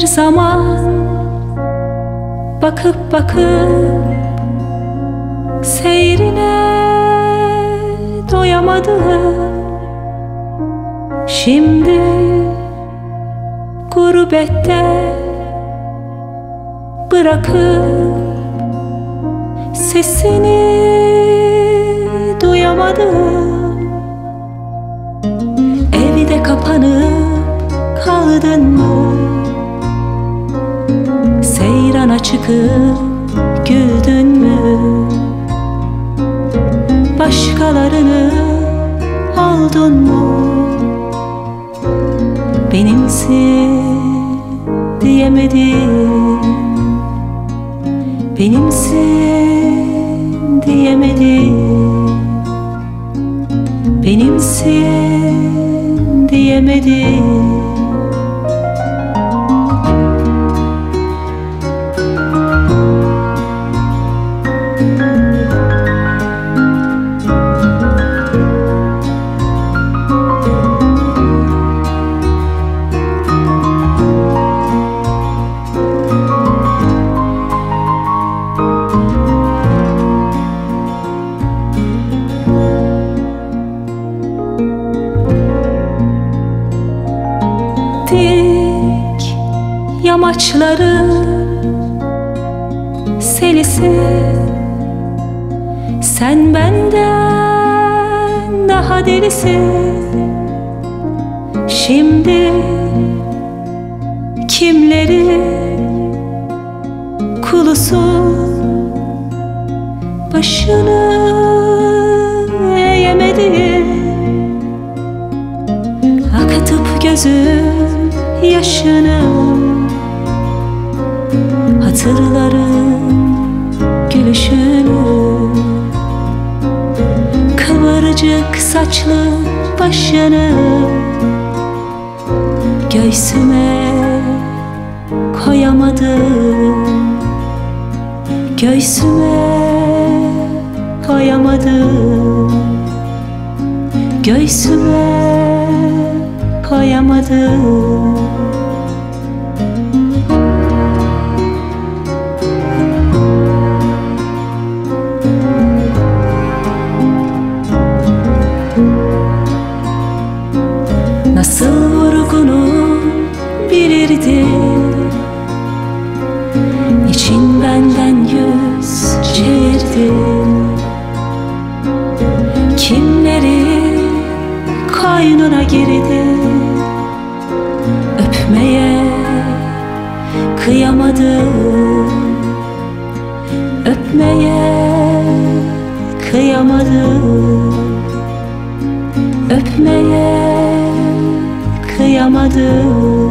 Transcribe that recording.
zaman Bakıp bakıp seyrine doyamadım Şimdi gurbette bırakıp sesini duyamadım Evde kapanıp kaldın mı? Çıkıp güldün mü? Başkalarını aldın mı? Benimsin diyemedim Benimsin diyemedim Benimsin diyemedim dik yamaçların selisi. Sen benden daha delisin. Şimdi kimleri kulusun Başını eğemedin gözüm yaşını. Hatırlarım gülüşünü. Kıvırcık saçlı başını. Göğsüme koyamadım. Göğsüme koyamadım. Göğsüme Nasıl vurgunu bilirdim. İçin benden yüz çevirdin Kimleri koynuna girdi kıyamadım. Öpmeye kıyamadım. Öpmeye kıyamadım